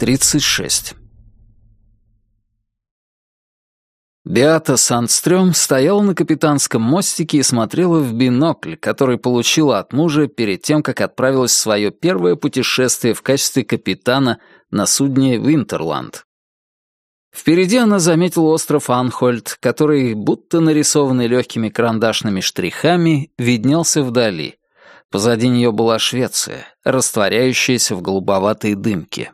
36. Беата Сандстрём стояла на капитанском мостике и смотрела в бинокль, который получила от мужа перед тем, как отправилась в свое первое путешествие в качестве капитана на судне «Винтерланд». Впереди она заметила остров Анхольд, который, будто нарисованный легкими карандашными штрихами, виднелся вдали. Позади нее была Швеция, растворяющаяся в голубоватой дымке.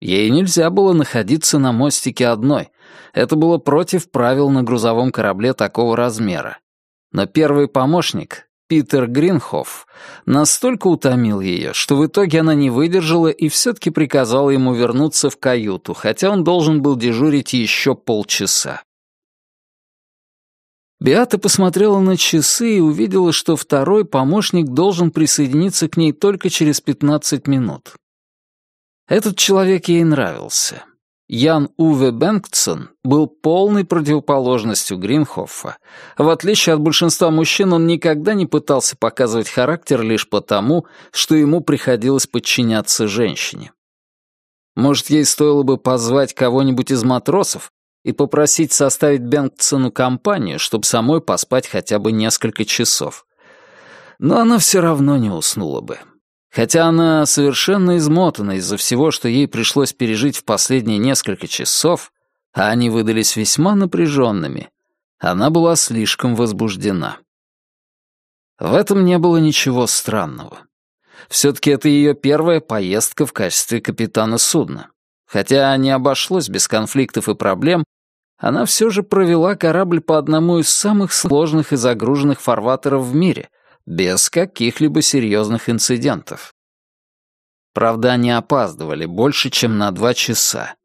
Ей нельзя было находиться на мостике одной. Это было против правил на грузовом корабле такого размера. Но первый помощник, Питер Гринхоф, настолько утомил ее, что в итоге она не выдержала и все-таки приказала ему вернуться в каюту, хотя он должен был дежурить еще полчаса. Беата посмотрела на часы и увидела, что второй помощник должен присоединиться к ней только через 15 минут. Этот человек ей нравился. Ян Уве Бенгтсон был полной противоположностью Гринхоффа. В отличие от большинства мужчин, он никогда не пытался показывать характер лишь потому, что ему приходилось подчиняться женщине. Может, ей стоило бы позвать кого-нибудь из матросов и попросить составить Бенгтсону компанию, чтобы самой поспать хотя бы несколько часов. Но она все равно не уснула бы. Хотя она совершенно измотана из-за всего, что ей пришлось пережить в последние несколько часов, а они выдались весьма напряженными, она была слишком возбуждена. В этом не было ничего странного. Все-таки это ее первая поездка в качестве капитана судна. Хотя не обошлось без конфликтов и проблем, она все же провела корабль по одному из самых сложных и загруженных фарватеров в мире — без каких-либо серьезных инцидентов. Правда, они опаздывали больше, чем на два часа.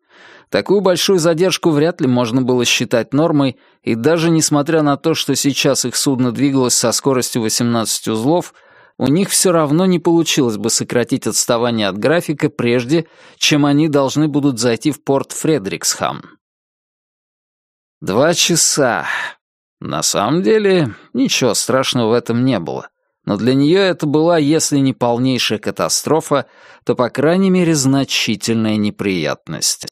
Такую большую задержку вряд ли можно было считать нормой, и даже несмотря на то, что сейчас их судно двигалось со скоростью 18 узлов, у них все равно не получилось бы сократить отставание от графика прежде, чем они должны будут зайти в порт Фредриксхам. Два часа. На самом деле, ничего страшного в этом не было но для нее это была, если не полнейшая катастрофа, то, по крайней мере, значительная неприятность.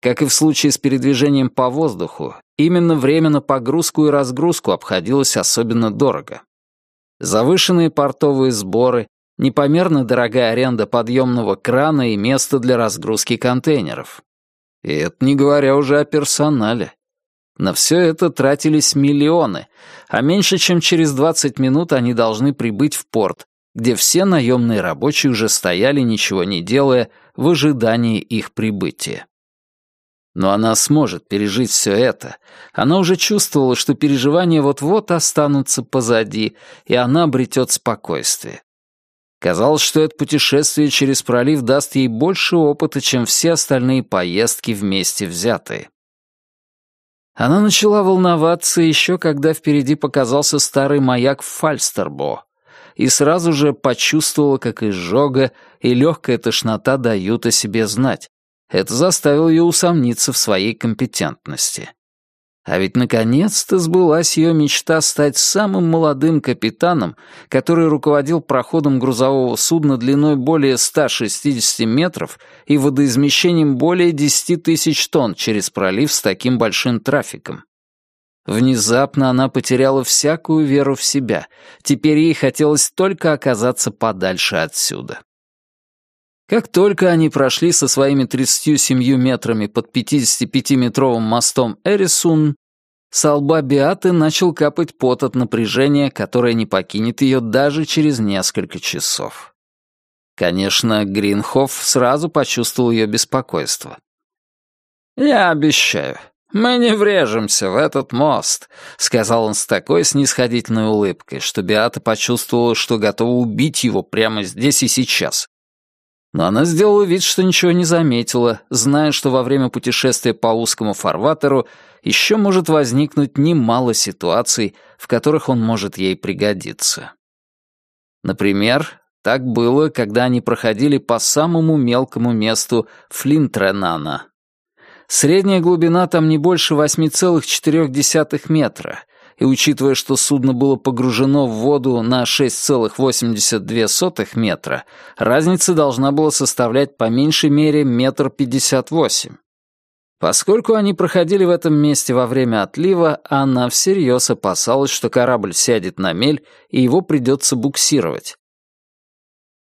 Как и в случае с передвижением по воздуху, именно время на погрузку и разгрузку обходилось особенно дорого. Завышенные портовые сборы, непомерно дорогая аренда подъемного крана и места для разгрузки контейнеров. И это не говоря уже о персонале. На все это тратились миллионы, а меньше чем через 20 минут они должны прибыть в порт, где все наемные рабочие уже стояли, ничего не делая, в ожидании их прибытия. Но она сможет пережить все это. Она уже чувствовала, что переживания вот-вот останутся позади, и она обретет спокойствие. Казалось, что это путешествие через пролив даст ей больше опыта, чем все остальные поездки вместе взятые. Она начала волноваться еще, когда впереди показался старый маяк Фальстербо, и сразу же почувствовала, как изжога и легкая тошнота дают о себе знать. Это заставило ее усомниться в своей компетентности. А ведь наконец-то сбылась ее мечта стать самым молодым капитаном, который руководил проходом грузового судна длиной более 160 метров и водоизмещением более 10 тысяч тонн через пролив с таким большим трафиком. Внезапно она потеряла всякую веру в себя. Теперь ей хотелось только оказаться подальше отсюда. Как только они прошли со своими 37 метрами под 55-метровым мостом Эрисун, с лба Биаты начал капать пот от напряжения, которое не покинет ее даже через несколько часов. Конечно, Гринхоф сразу почувствовал ее беспокойство. «Я обещаю, мы не врежемся в этот мост», — сказал он с такой снисходительной улыбкой, что Биата почувствовала, что готова убить его прямо здесь и сейчас. Но она сделала вид, что ничего не заметила, зная, что во время путешествия по узкому фарватеру еще может возникнуть немало ситуаций, в которых он может ей пригодиться. Например, так было, когда они проходили по самому мелкому месту Флинтренана. Средняя глубина там не больше 8,4 метра, и учитывая, что судно было погружено в воду на 6,82 метра, разница должна была составлять по меньшей мере метр пятьдесят восемь. Поскольку они проходили в этом месте во время отлива, она всерьез опасалась, что корабль сядет на мель и его придется буксировать.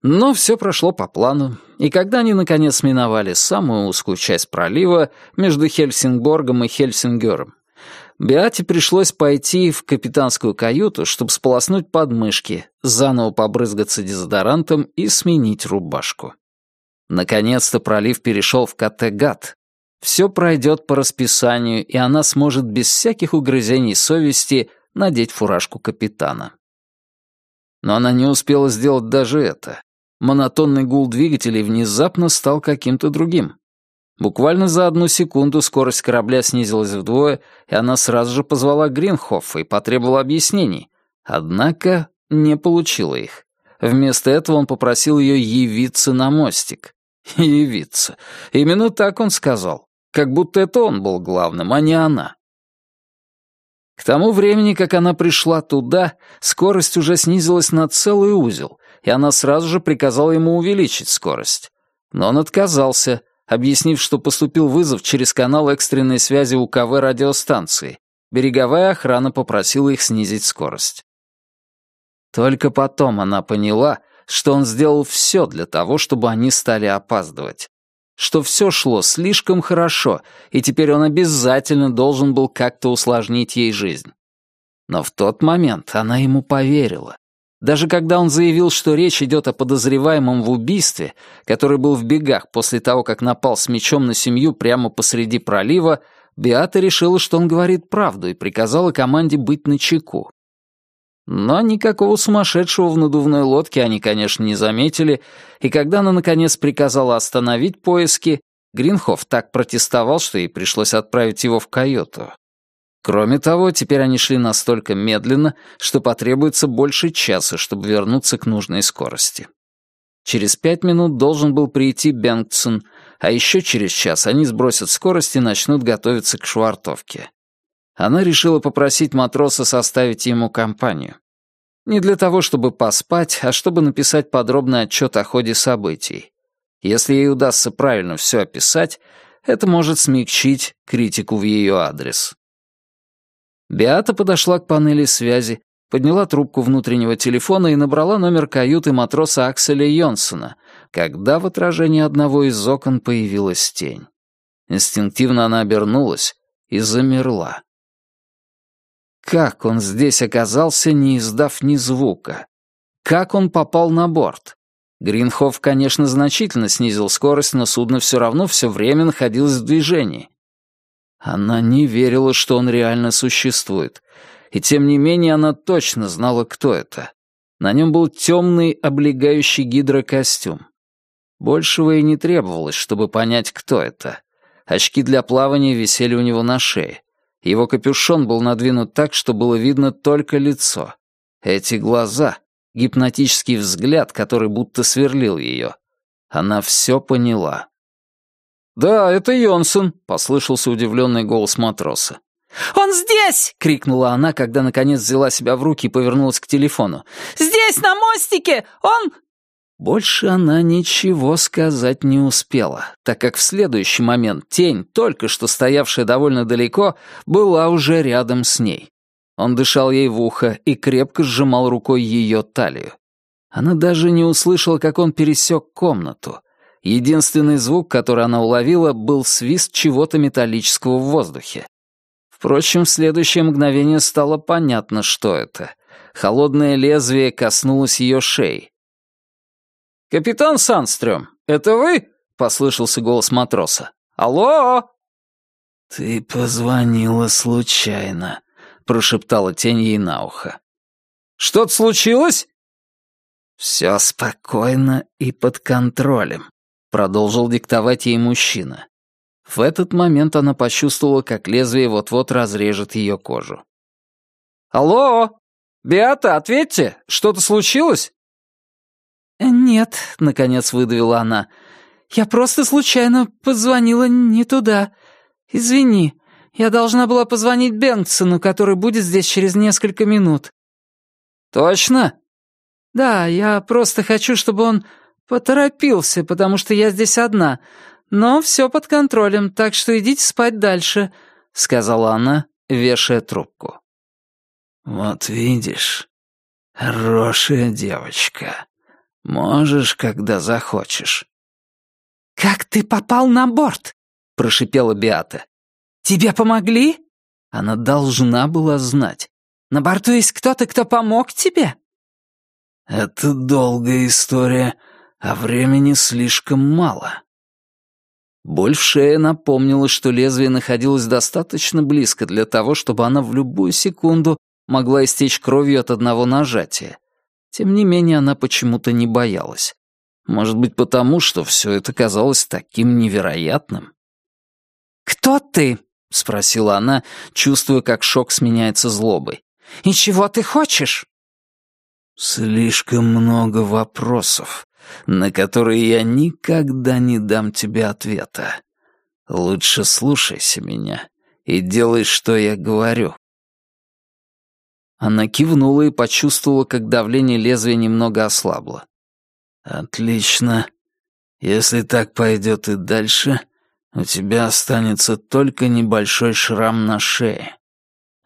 Но все прошло по плану, и когда они наконец миновали самую узкую часть пролива между Хельсингборгом и Хельсингером, Беате пришлось пойти в капитанскую каюту, чтобы сполоснуть подмышки, заново побрызгаться дезодорантом и сменить рубашку. Наконец-то пролив перешел в Каттегат, все пройдет по расписанию, и она сможет без всяких угрызений совести надеть фуражку капитана. Но она не успела сделать даже это. Монотонный гул двигателей внезапно стал каким-то другим. Буквально за одну секунду скорость корабля снизилась вдвое, и она сразу же позвала Гринхоффа и потребовала объяснений. Однако не получила их. Вместо этого он попросил ее явиться на мостик. Явиться. Именно так он сказал как будто это он был главным, а не она. К тому времени, как она пришла туда, скорость уже снизилась на целый узел, и она сразу же приказала ему увеличить скорость. Но он отказался, объяснив, что поступил вызов через канал экстренной связи УКВ радиостанции. Береговая охрана попросила их снизить скорость. Только потом она поняла, что он сделал все для того, чтобы они стали опаздывать что все шло слишком хорошо, и теперь он обязательно должен был как-то усложнить ей жизнь. Но в тот момент она ему поверила. Даже когда он заявил, что речь идет о подозреваемом в убийстве, который был в бегах после того, как напал с мечом на семью прямо посреди пролива, Биата решила, что он говорит правду и приказала команде быть начеку. Но никакого сумасшедшего в надувной лодке они, конечно, не заметили, и когда она, наконец, приказала остановить поиски, Гринхоф так протестовал, что ей пришлось отправить его в каюту. Кроме того, теперь они шли настолько медленно, что потребуется больше часа, чтобы вернуться к нужной скорости. Через пять минут должен был прийти Бенгтсон, а еще через час они сбросят скорость и начнут готовиться к швартовке. Она решила попросить матроса составить ему компанию. Не для того, чтобы поспать, а чтобы написать подробный отчет о ходе событий. Если ей удастся правильно все описать, это может смягчить критику в ее адрес. Беата подошла к панели связи, подняла трубку внутреннего телефона и набрала номер каюты матроса Акселя Йонсона, когда в отражении одного из окон появилась тень. Инстинктивно она обернулась и замерла. Как он здесь оказался, не издав ни звука? Как он попал на борт? Гринхоф, конечно, значительно снизил скорость, но судно все равно все время находилось в движении. Она не верила, что он реально существует. И тем не менее она точно знала, кто это. На нем был темный, облегающий гидрокостюм. Большего и не требовалось, чтобы понять, кто это. Очки для плавания висели у него на шее. Его капюшон был надвинут так, что было видно только лицо. Эти глаза, гипнотический взгляд, который будто сверлил ее. Она все поняла. «Да, это Йонсон», — послышался удивленный голос матроса. «Он здесь!» — крикнула она, когда наконец взяла себя в руки и повернулась к телефону. «Здесь, на мостике! Он...» Больше она ничего сказать не успела, так как в следующий момент тень, только что стоявшая довольно далеко, была уже рядом с ней. Он дышал ей в ухо и крепко сжимал рукой ее талию. Она даже не услышала, как он пересек комнату. Единственный звук, который она уловила, был свист чего-то металлического в воздухе. Впрочем, в следующее мгновение стало понятно, что это. Холодное лезвие коснулось ее шеи. «Капитан Санстрём, это вы?» — послышался голос матроса. «Алло!» «Ты позвонила случайно», — прошептала тень ей на ухо. «Что-то случилось?» «Все спокойно и под контролем», — продолжил диктовать ей мужчина. В этот момент она почувствовала, как лезвие вот-вот разрежет ее кожу. «Алло! Беата, ответьте! Что-то случилось?» «Нет», — наконец выдавила она. «Я просто случайно позвонила не туда. Извини, Я должна была позвонить Бенгтсону, который будет здесь через несколько минут». «Точно?» «Да, я просто хочу, чтобы он поторопился, потому что я здесь одна. Но все под контролем, так что идите спать дальше», — сказала она, вешая трубку. «Вот видишь, хорошая девочка. Можешь, когда захочешь». «Как ты попал на борт?» — прошипела Биата. «Тебе помогли?» Она должна была знать. «На борту есть кто-то, кто помог тебе?» «Это долгая история, а времени слишком мало». Боль в шее напомнила, что лезвие находилось достаточно близко для того, чтобы она в любую секунду могла истечь кровью от одного нажатия. Тем не менее, она почему-то не боялась. Может быть, потому, что все это казалось таким невероятным? «Кто ты?» — спросила она, чувствуя, как шок сменяется злобой. «И чего ты хочешь?» «Слишком много вопросов, на которые я никогда не дам тебе ответа. Лучше слушайся меня и делай, что я говорю». Она кивнула и почувствовала, как давление лезвия немного ослабло. «Отлично. Если так пойдет и дальше, у тебя останется только небольшой шрам на шее.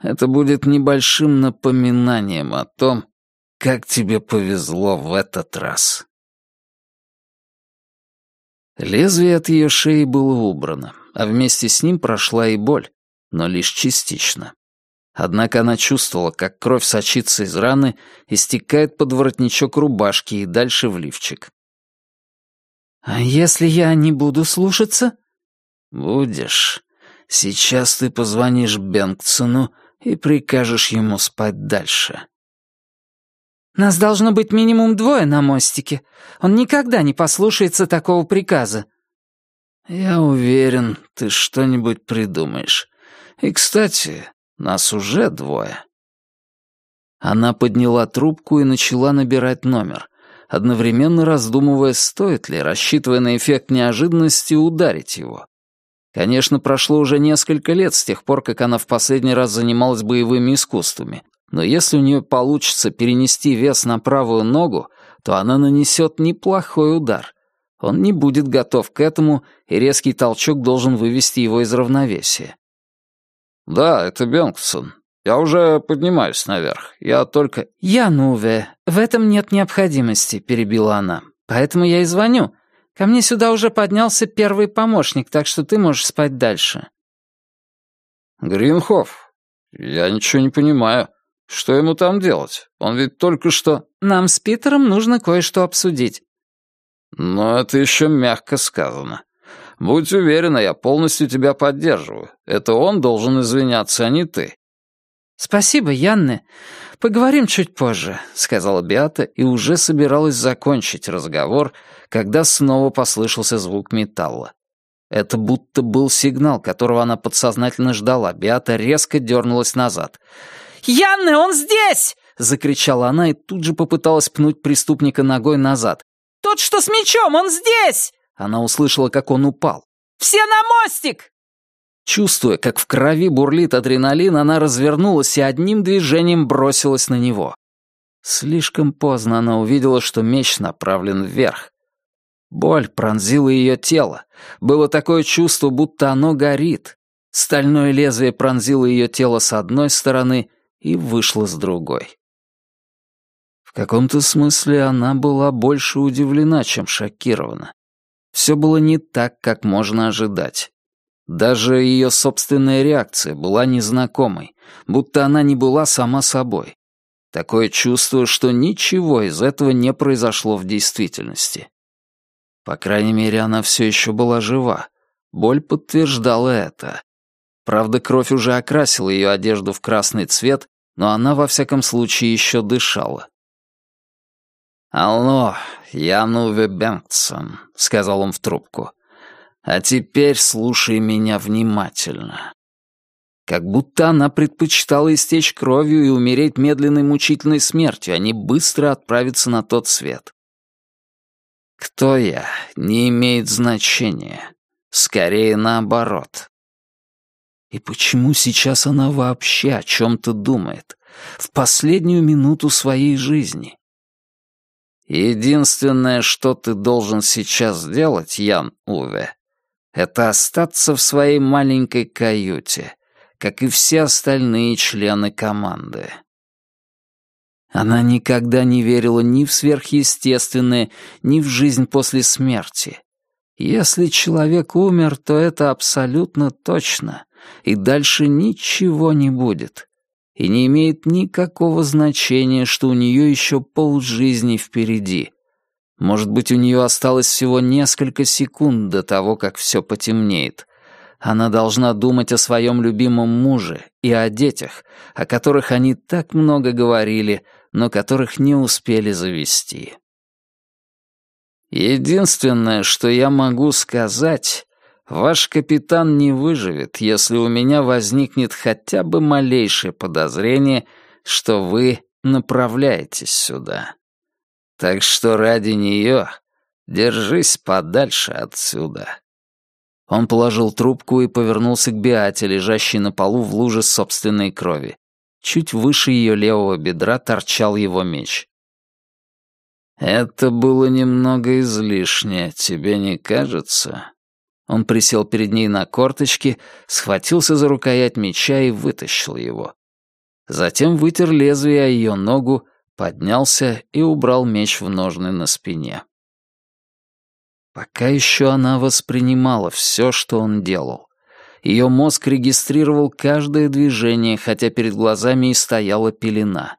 Это будет небольшим напоминанием о том, как тебе повезло в этот раз». Лезвие от ее шеи было убрано, а вместе с ним прошла и боль, но лишь частично. Однако она чувствовала, как кровь сочится из раны и стекает под воротничок рубашки и дальше в лифчик. «А если я не буду слушаться?» «Будешь. Сейчас ты позвонишь Бенгтсону и прикажешь ему спать дальше». «Нас должно быть минимум двое на мостике. Он никогда не послушается такого приказа». «Я уверен, ты что-нибудь придумаешь. И, кстати, нас уже двое». Она подняла трубку и начала набирать номер, одновременно раздумывая, стоит ли, рассчитывая на эффект неожиданности, ударить его. Конечно, прошло уже несколько лет с тех пор, как она в последний раз занималась боевыми искусствами, но если у нее получится перенести вес на правую ногу, то она нанесет неплохой удар. Он не будет готов к этому, и резкий толчок должен вывести его из равновесия. «Да, это Бенгтсон. Я уже поднимаюсь наверх. Я только...» «Я Нуве. В этом нет необходимости», — перебила она. «Поэтому я и звоню. Ко мне сюда уже поднялся первый помощник, так что ты можешь спать дальше». «Гринхоф, я ничего не понимаю. Что ему там делать? Он ведь только что...» «Нам с Питером нужно кое-что обсудить». «Но это еще мягко сказано. Будь уверена, я полностью тебя поддерживаю. Это он должен извиняться, а не ты». «Спасибо, Янне. Поговорим чуть позже», — сказала Биата и уже собиралась закончить разговор, когда снова послышался звук металла. Это будто был сигнал, которого она подсознательно ждала. Биата резко дернулась назад. «Янне, он здесь!» — закричала она и тут же попыталась пнуть преступника ногой назад. «Тот, что с мечом, он здесь!» Она услышала, как он упал. «Все на мостик!» Чувствуя, как в крови бурлит адреналин, она развернулась и одним движением бросилась на него. Слишком поздно она увидела, что меч направлен вверх. Боль пронзила ее тело. Было такое чувство, будто оно горит. Стальное лезвие пронзило ее тело с одной стороны и вышло с другой. В каком-то смысле она была больше удивлена, чем шокирована. Все было не так, как можно ожидать. Даже ее собственная реакция была незнакомой, будто она не была сама собой. Такое чувство, что ничего из этого не произошло в действительности. По крайней мере, она все еще была жива. Боль подтверждала это. Правда, кровь уже окрасила ее одежду в красный цвет, но она, во всяком случае, еще дышала. «Алло, я Нуве Бенгтсон», — сказал он в трубку. «А теперь слушай меня внимательно». Как будто она предпочитала истечь кровью и умереть медленной мучительной смертью, а не быстро отправиться на тот свет. Кто я, не имеет значения. Скорее наоборот. И почему сейчас она вообще о чем-то думает? В последнюю минуту своей жизни. Единственное, что ты должен сейчас сделать, Ян Уве, это остаться в своей маленькой каюте, как и все остальные члены команды. Она никогда не верила ни в сверхъестественное, ни в жизнь после смерти. Если человек умер, то это абсолютно точно, и дальше ничего не будет. И не имеет никакого значения, что у нее еще полжизни впереди. Может быть, у нее осталось всего несколько секунд до того, как все потемнеет. Она должна думать о своем любимом муже и о детях, о которых они так много говорили, но которых не успели завести. Единственное, что я могу сказать, ваш капитан не выживет, если у меня возникнет хотя бы малейшее подозрение, что вы направляетесь сюда. Так что ради нее держись подальше отсюда. Он положил трубку и повернулся к Биате, лежащей на полу в луже собственной крови. Чуть выше ее левого бедра торчал его меч. «Это было немного излишне, тебе не кажется?» Он присел перед ней на корточки, схватился за рукоять меча и вытащил его. Затем вытер лезвие о ее ногу, поднялся и убрал меч в ножны на спине. Пока еще она воспринимала все, что он делал. Ее мозг регистрировал каждое движение, хотя перед глазами и стояла пелена.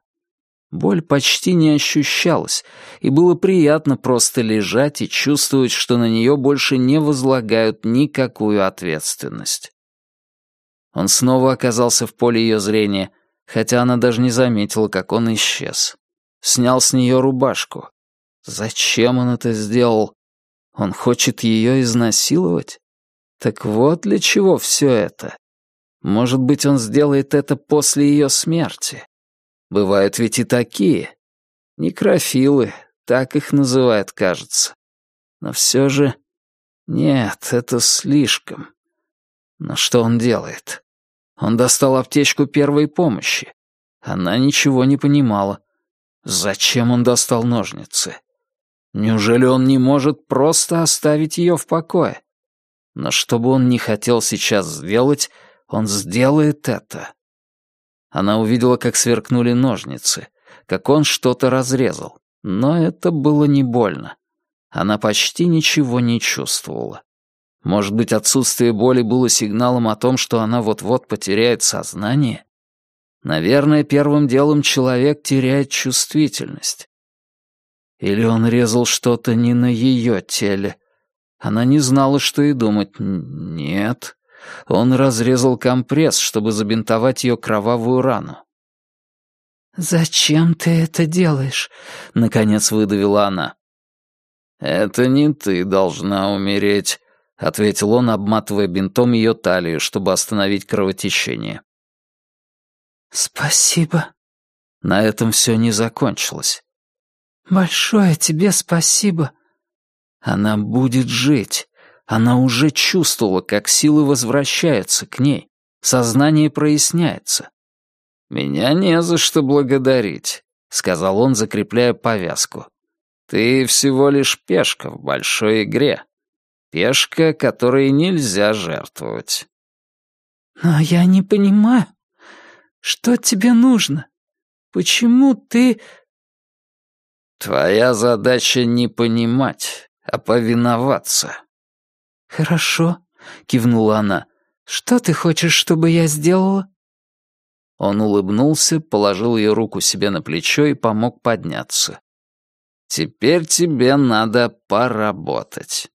Боль почти не ощущалась, и было приятно просто лежать и чувствовать, что на нее больше не возлагают никакую ответственность. Он снова оказался в поле ее зрения, хотя она даже не заметила, как он исчез. Снял с нее рубашку. Зачем он это сделал? Он хочет ее изнасиловать? Так вот для чего все это. Может быть, он сделает это после ее смерти. Бывают ведь и такие. Некрофилы, так их называют, кажется. Но все же... Нет, это слишком. Но что он делает? Он достал аптечку первой помощи. Она ничего не понимала. Зачем он достал ножницы? Неужели он не может просто оставить ее в покое? Но что бы он ни хотел сейчас сделать, он сделает это. Она увидела, как сверкнули ножницы, как он что-то разрезал. Но это было не больно. Она почти ничего не чувствовала. Может быть, отсутствие боли было сигналом о том, что она вот-вот потеряет сознание? Наверное, первым делом человек теряет чувствительность. Или он резал что-то не на ее теле. Она не знала, что и думать. Нет. Он разрезал компресс, чтобы забинтовать ее кровавую рану. «Зачем ты это делаешь?» — наконец выдавила она. «Это не ты должна умереть», — ответил он, обматывая бинтом ее талию, чтобы остановить кровотечение. «Спасибо». На этом все не закончилось. «Большое тебе спасибо». Она будет жить. Она уже чувствовала, как силы возвращаются к ней. Сознание проясняется. «Меня не за что благодарить», — сказал он, закрепляя повязку. «Ты всего лишь пешка в большой игре. Пешка, которой нельзя жертвовать». «Но я не понимаю, что тебе нужно? Почему ты...» «Твоя задача не понимать, а повиноваться». «Хорошо», — кивнула она. «Что ты хочешь, чтобы я сделала?» Он улыбнулся, положил ее руку себе на плечо и помог подняться. «Теперь тебе надо поработать».